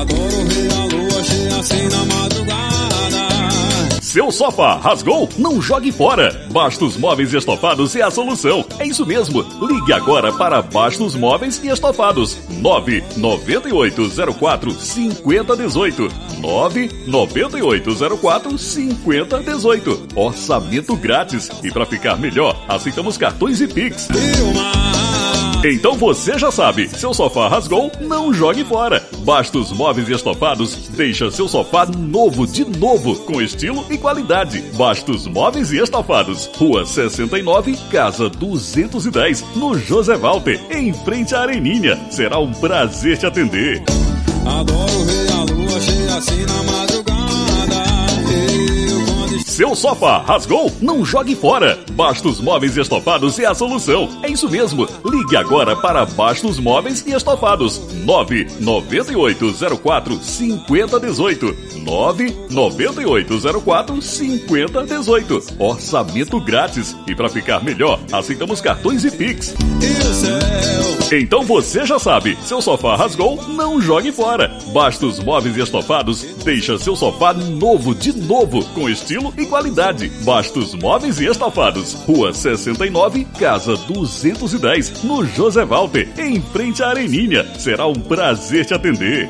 Adoro ver a lua cheia assim na madrugada. Seu sofá rasgou? Não jogue fora. Bastos Móveis e Estofados é a solução. É isso mesmo. Ligue agora para Bastos Móveis e Estofados. 99804 5018. 99804 5018. Orçamento grátis. E para ficar melhor, aceitamos cartões e Pix. Então você já sabe, seu sofá rasgou, não jogue fora. Bastos Móveis e Estofados deixa seu sofá novo de novo, com estilo e qualidade. Bastos Móveis e Estofados, Rua 69, Casa 210, no José Walter, em frente à Areninha. Será um prazer te atender. Adoro ver a lua cheia assim na madrugada. Seu sofá rasgou? Não jogue fora. Bastos Móveis e Estofados é a solução. É isso mesmo. Ligue agora para Bastos Móveis e Estofados. 99804 5018. 99804 5018. Orçamento grátis. E para ficar melhor, aceitamos cartões e Pix. Então você já sabe, seu sofá rasgou, não jogue fora. Bastos Móveis e Estofados deixa seu sofá novo de novo, com estilo e qualidade. Bastos Móveis e Estofados, Rua 69, Casa 210, no José Walter, em frente à Areninha. Será um prazer te atender.